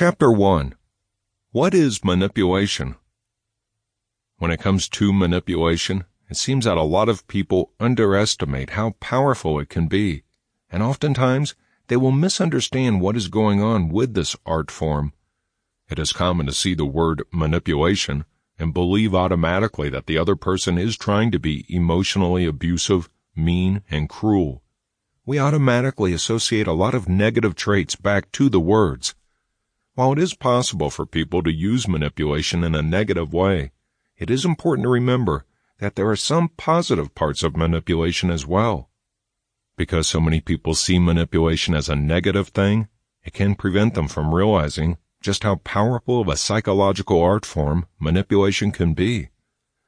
Chapter 1 What is manipulation? When it comes to manipulation, it seems that a lot of people underestimate how powerful it can be, and oftentimes they will misunderstand what is going on with this art form. It is common to see the word manipulation and believe automatically that the other person is trying to be emotionally abusive, mean, and cruel. We automatically associate a lot of negative traits back to the words. While it is possible for people to use manipulation in a negative way, it is important to remember that there are some positive parts of manipulation as well. Because so many people see manipulation as a negative thing, it can prevent them from realizing just how powerful of a psychological art form manipulation can be.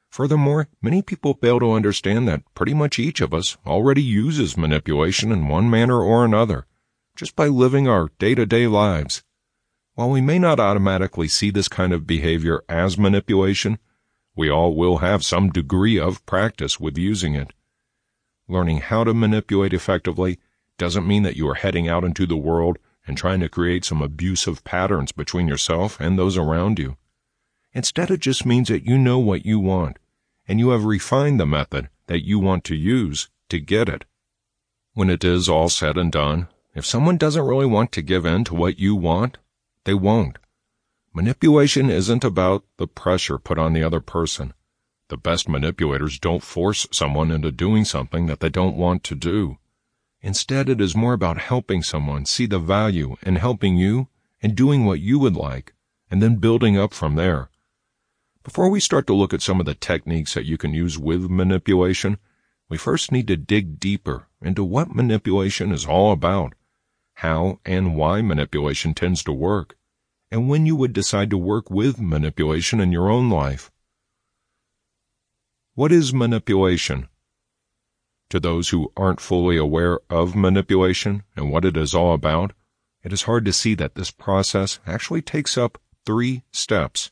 Furthermore, many people fail to understand that pretty much each of us already uses manipulation in one manner or another, just by living our day-to-day lives. While we may not automatically see this kind of behavior as manipulation, we all will have some degree of practice with using it. Learning how to manipulate effectively doesn't mean that you are heading out into the world and trying to create some abusive patterns between yourself and those around you. Instead, it just means that you know what you want, and you have refined the method that you want to use to get it. When it is all said and done, if someone doesn't really want to give in to what you want, they won't. Manipulation isn't about the pressure put on the other person. The best manipulators don't force someone into doing something that they don't want to do. Instead, it is more about helping someone see the value in helping you and doing what you would like, and then building up from there. Before we start to look at some of the techniques that you can use with manipulation, we first need to dig deeper into what manipulation is all about how and why manipulation tends to work, and when you would decide to work with manipulation in your own life. What is manipulation? To those who aren't fully aware of manipulation and what it is all about, it is hard to see that this process actually takes up three steps.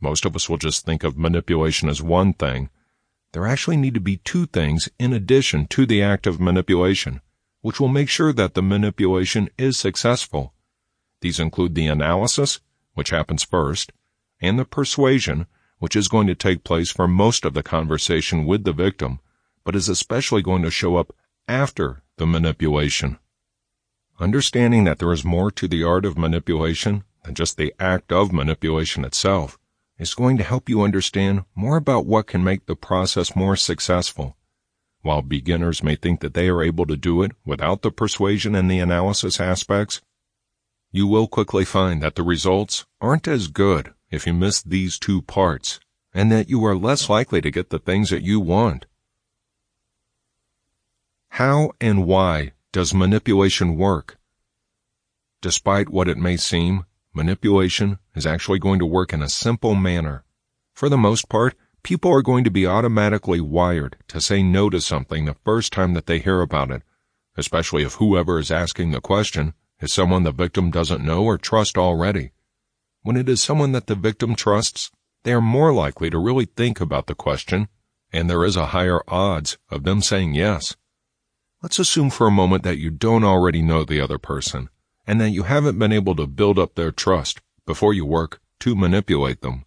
Most of us will just think of manipulation as one thing. There actually need to be two things in addition to the act of manipulation which will make sure that the manipulation is successful. These include the analysis, which happens first, and the persuasion, which is going to take place for most of the conversation with the victim, but is especially going to show up after the manipulation. Understanding that there is more to the art of manipulation than just the act of manipulation itself is going to help you understand more about what can make the process more successful while beginners may think that they are able to do it without the persuasion and the analysis aspects, you will quickly find that the results aren't as good if you miss these two parts, and that you are less likely to get the things that you want. How and why does manipulation work? Despite what it may seem, manipulation is actually going to work in a simple manner. For the most part, people are going to be automatically wired to say no to something the first time that they hear about it, especially if whoever is asking the question is someone the victim doesn't know or trust already. When it is someone that the victim trusts, they are more likely to really think about the question, and there is a higher odds of them saying yes. Let's assume for a moment that you don't already know the other person, and that you haven't been able to build up their trust before you work to manipulate them.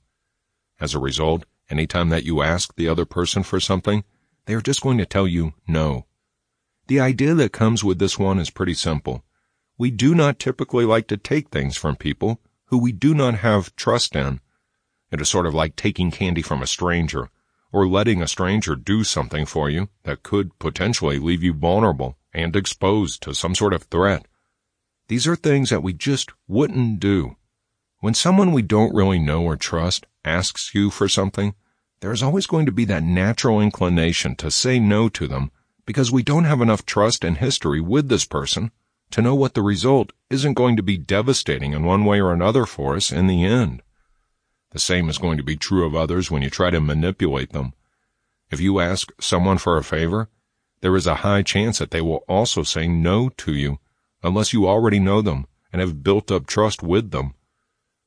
As a result, Anytime that you ask the other person for something, they are just going to tell you no. The idea that comes with this one is pretty simple. We do not typically like to take things from people who we do not have trust in. It is sort of like taking candy from a stranger, or letting a stranger do something for you that could potentially leave you vulnerable and exposed to some sort of threat. These are things that we just wouldn't do. When someone we don't really know or trust asks you for something, there is always going to be that natural inclination to say no to them because we don't have enough trust and history with this person to know what the result isn't going to be devastating in one way or another for us in the end. The same is going to be true of others when you try to manipulate them. If you ask someone for a favor, there is a high chance that they will also say no to you unless you already know them and have built up trust with them.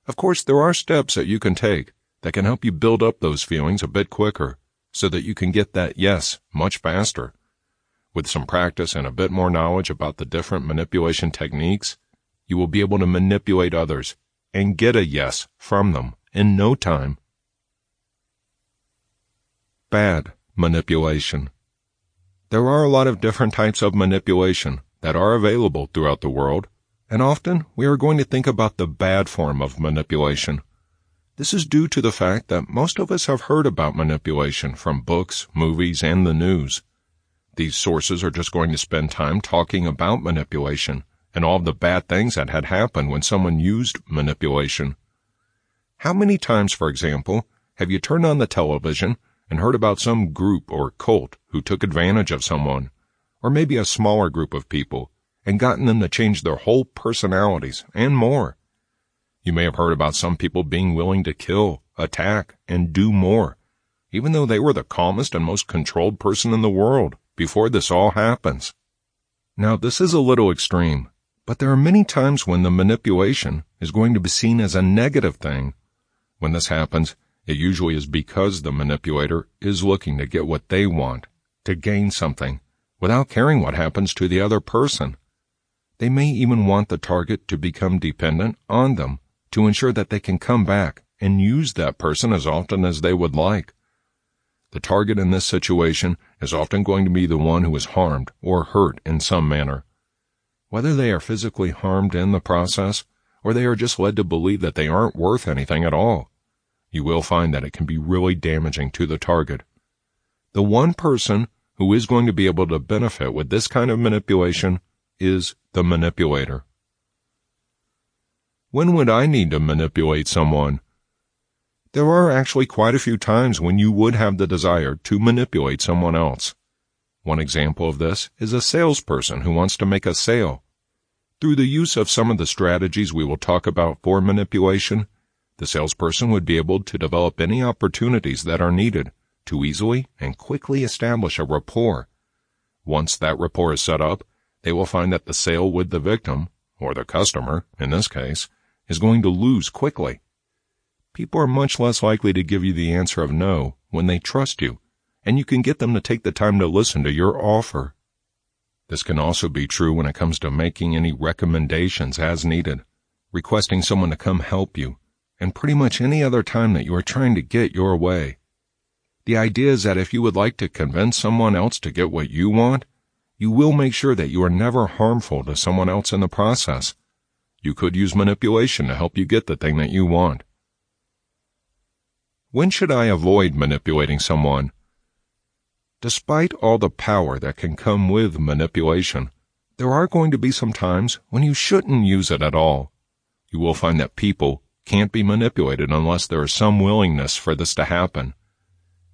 Of course, there are steps that you can take that can help you build up those feelings a bit quicker so that you can get that yes much faster. With some practice and a bit more knowledge about the different manipulation techniques, you will be able to manipulate others and get a yes from them in no time. Bad manipulation. There are a lot of different types of manipulation that are available throughout the world, and often we are going to think about the bad form of manipulation. This is due to the fact that most of us have heard about manipulation from books, movies, and the news. These sources are just going to spend time talking about manipulation and all the bad things that had happened when someone used manipulation. How many times, for example, have you turned on the television and heard about some group or cult who took advantage of someone, or maybe a smaller group of people, and gotten them to change their whole personalities and more? You may have heard about some people being willing to kill, attack, and do more, even though they were the calmest and most controlled person in the world before this all happens. Now, this is a little extreme, but there are many times when the manipulation is going to be seen as a negative thing. When this happens, it usually is because the manipulator is looking to get what they want, to gain something, without caring what happens to the other person. They may even want the target to become dependent on them to ensure that they can come back and use that person as often as they would like. The target in this situation is often going to be the one who is harmed or hurt in some manner. Whether they are physically harmed in the process, or they are just led to believe that they aren't worth anything at all, you will find that it can be really damaging to the target. The one person who is going to be able to benefit with this kind of manipulation is the manipulator. When would I need to manipulate someone? There are actually quite a few times when you would have the desire to manipulate someone else. One example of this is a salesperson who wants to make a sale. Through the use of some of the strategies we will talk about for manipulation, the salesperson would be able to develop any opportunities that are needed to easily and quickly establish a rapport. Once that rapport is set up, they will find that the sale with the victim, or the customer, in this case, is going to lose quickly. People are much less likely to give you the answer of no when they trust you and you can get them to take the time to listen to your offer. This can also be true when it comes to making any recommendations as needed, requesting someone to come help you, and pretty much any other time that you are trying to get your way. The idea is that if you would like to convince someone else to get what you want, you will make sure that you are never harmful to someone else in the process. You could use manipulation to help you get the thing that you want. When should I avoid manipulating someone? Despite all the power that can come with manipulation, there are going to be some times when you shouldn't use it at all. You will find that people can't be manipulated unless there is some willingness for this to happen.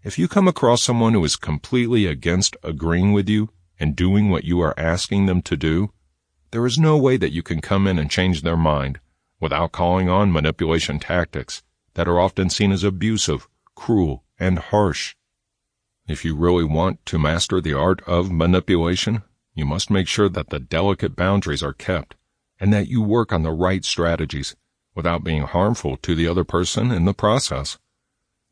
If you come across someone who is completely against agreeing with you and doing what you are asking them to do, there is no way that you can come in and change their mind without calling on manipulation tactics that are often seen as abusive, cruel, and harsh. If you really want to master the art of manipulation, you must make sure that the delicate boundaries are kept and that you work on the right strategies without being harmful to the other person in the process.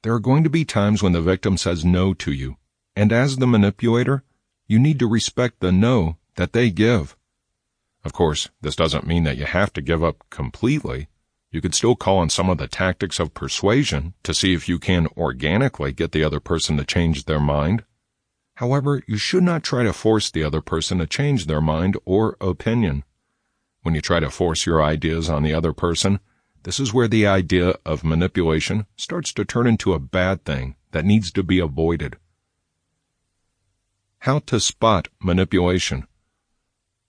There are going to be times when the victim says no to you, and as the manipulator, you need to respect the no that they give. Of course, this doesn't mean that you have to give up completely, you could still call on some of the tactics of persuasion to see if you can organically get the other person to change their mind. However, you should not try to force the other person to change their mind or opinion. When you try to force your ideas on the other person, this is where the idea of manipulation starts to turn into a bad thing that needs to be avoided. How to spot manipulation.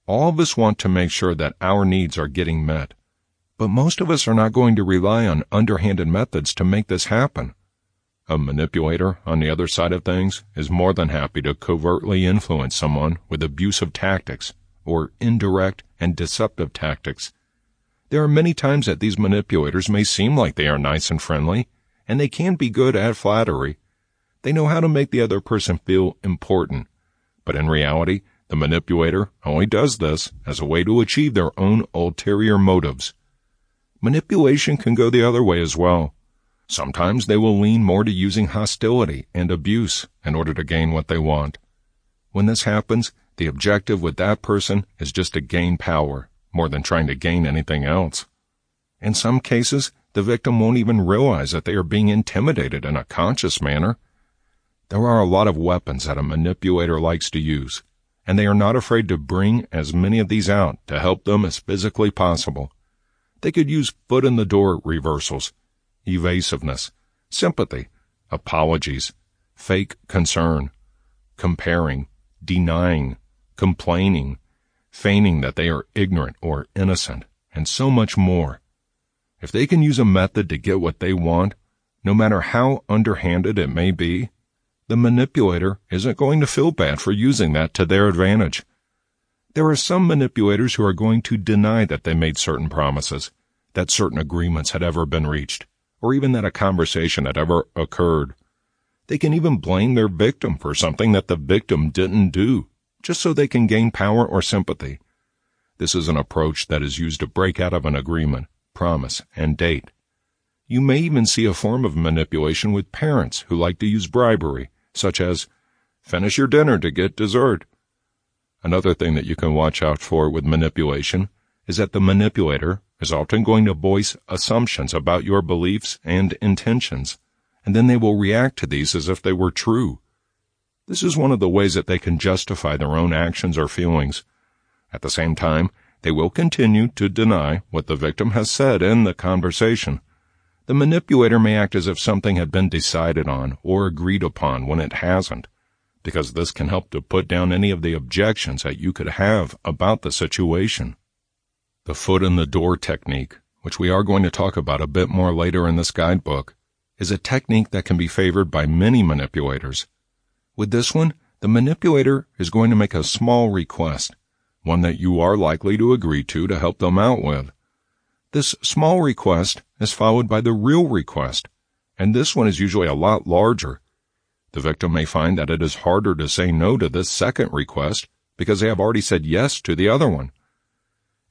All of us want to make sure that our needs are getting met. But most of us are not going to rely on underhanded methods to make this happen. A manipulator, on the other side of things, is more than happy to covertly influence someone with abusive tactics or indirect and deceptive tactics. There are many times that these manipulators may seem like they are nice and friendly, and they can be good at flattery. They know how to make the other person feel important. But in reality, the manipulator only does this as a way to achieve their own ulterior motives manipulation can go the other way as well. Sometimes they will lean more to using hostility and abuse in order to gain what they want. When this happens, the objective with that person is just to gain power more than trying to gain anything else. In some cases, the victim won't even realize that they are being intimidated in a conscious manner. There are a lot of weapons that a manipulator likes to use, and they are not afraid to bring as many of these out to help them as physically possible. They could use foot in the door reversals, evasiveness, sympathy, apologies, fake concern, comparing, denying, complaining, feigning that they are ignorant or innocent, and so much more. If they can use a method to get what they want, no matter how underhanded it may be, the manipulator isn't going to feel bad for using that to their advantage. There are some manipulators who are going to deny that they made certain promises, that certain agreements had ever been reached, or even that a conversation had ever occurred. They can even blame their victim for something that the victim didn't do, just so they can gain power or sympathy. This is an approach that is used to break out of an agreement, promise, and date. You may even see a form of manipulation with parents who like to use bribery, such as, finish your dinner to get dessert, Another thing that you can watch out for with manipulation is that the manipulator is often going to voice assumptions about your beliefs and intentions, and then they will react to these as if they were true. This is one of the ways that they can justify their own actions or feelings. At the same time, they will continue to deny what the victim has said in the conversation. The manipulator may act as if something had been decided on or agreed upon when it hasn't because this can help to put down any of the objections that you could have about the situation. The foot in the door technique, which we are going to talk about a bit more later in this guidebook, is a technique that can be favored by many manipulators. With this one, the manipulator is going to make a small request, one that you are likely to agree to to help them out with. This small request is followed by the real request, and this one is usually a lot larger the victim may find that it is harder to say no to this second request because they have already said yes to the other one.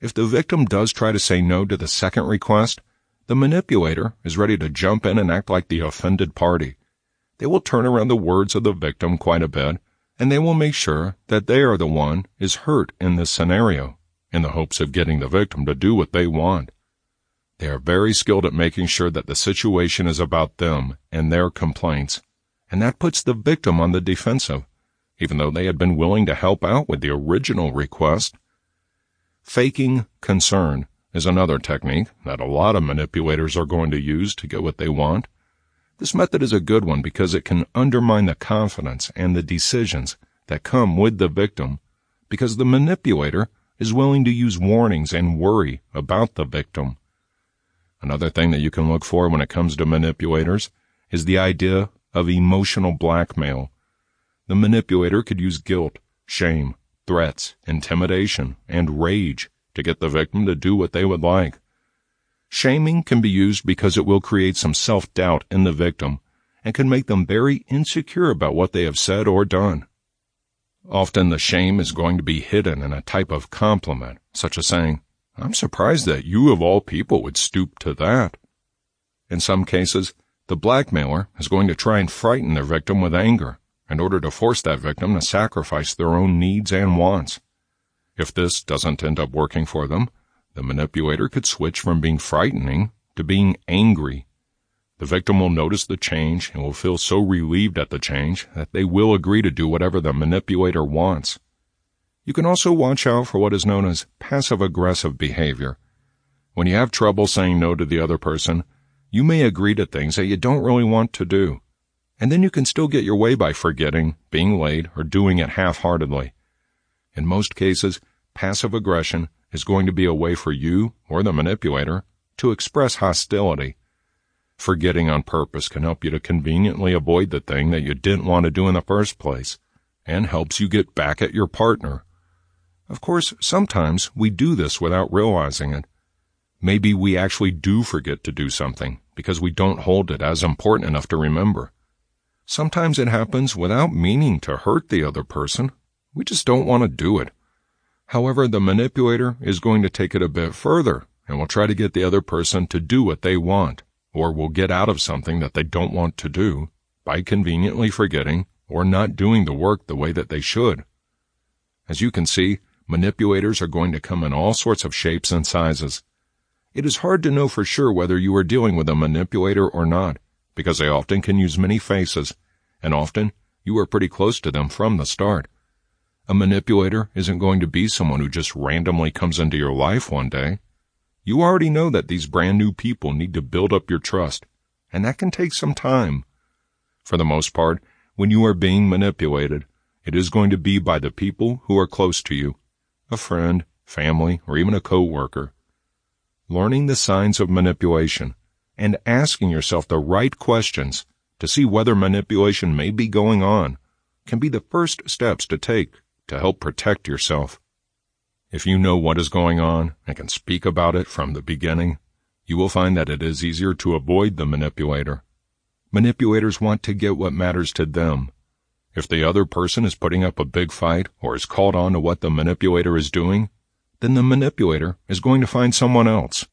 If the victim does try to say no to the second request, the manipulator is ready to jump in and act like the offended party. They will turn around the words of the victim quite a bit, and they will make sure that they are the one is hurt in this scenario, in the hopes of getting the victim to do what they want. They are very skilled at making sure that the situation is about them and their complaints and that puts the victim on the defensive, even though they had been willing to help out with the original request. Faking concern is another technique that a lot of manipulators are going to use to get what they want. This method is a good one because it can undermine the confidence and the decisions that come with the victim because the manipulator is willing to use warnings and worry about the victim. Another thing that you can look for when it comes to manipulators is the idea of emotional blackmail. The manipulator could use guilt, shame, threats, intimidation, and rage to get the victim to do what they would like. Shaming can be used because it will create some self-doubt in the victim and can make them very insecure about what they have said or done. Often the shame is going to be hidden in a type of compliment, such as saying, I'm surprised that you of all people would stoop to that. In some cases, the blackmailer is going to try and frighten their victim with anger in order to force that victim to sacrifice their own needs and wants. If this doesn't end up working for them, the manipulator could switch from being frightening to being angry. The victim will notice the change and will feel so relieved at the change that they will agree to do whatever the manipulator wants. You can also watch out for what is known as passive aggressive behavior. When you have trouble saying no to the other person, you may agree to things that you don't really want to do, and then you can still get your way by forgetting, being late, or doing it half-heartedly. In most cases, passive aggression is going to be a way for you, or the manipulator, to express hostility. Forgetting on purpose can help you to conveniently avoid the thing that you didn't want to do in the first place, and helps you get back at your partner. Of course, sometimes we do this without realizing it. Maybe we actually do forget to do something, because we don't hold it as important enough to remember. Sometimes it happens without meaning to hurt the other person. We just don't want to do it. However, the manipulator is going to take it a bit further and will try to get the other person to do what they want, or will get out of something that they don't want to do by conveniently forgetting or not doing the work the way that they should. As you can see, manipulators are going to come in all sorts of shapes and sizes. It is hard to know for sure whether you are dealing with a manipulator or not, because they often can use many faces, and often you are pretty close to them from the start. A manipulator isn't going to be someone who just randomly comes into your life one day. You already know that these brand new people need to build up your trust, and that can take some time. For the most part, when you are being manipulated, it is going to be by the people who are close to you, a friend, family, or even a coworker. Learning the signs of manipulation and asking yourself the right questions to see whether manipulation may be going on can be the first steps to take to help protect yourself. If you know what is going on and can speak about it from the beginning, you will find that it is easier to avoid the manipulator. Manipulators want to get what matters to them. If the other person is putting up a big fight or is called on to what the manipulator is doing, then the manipulator is going to find someone else.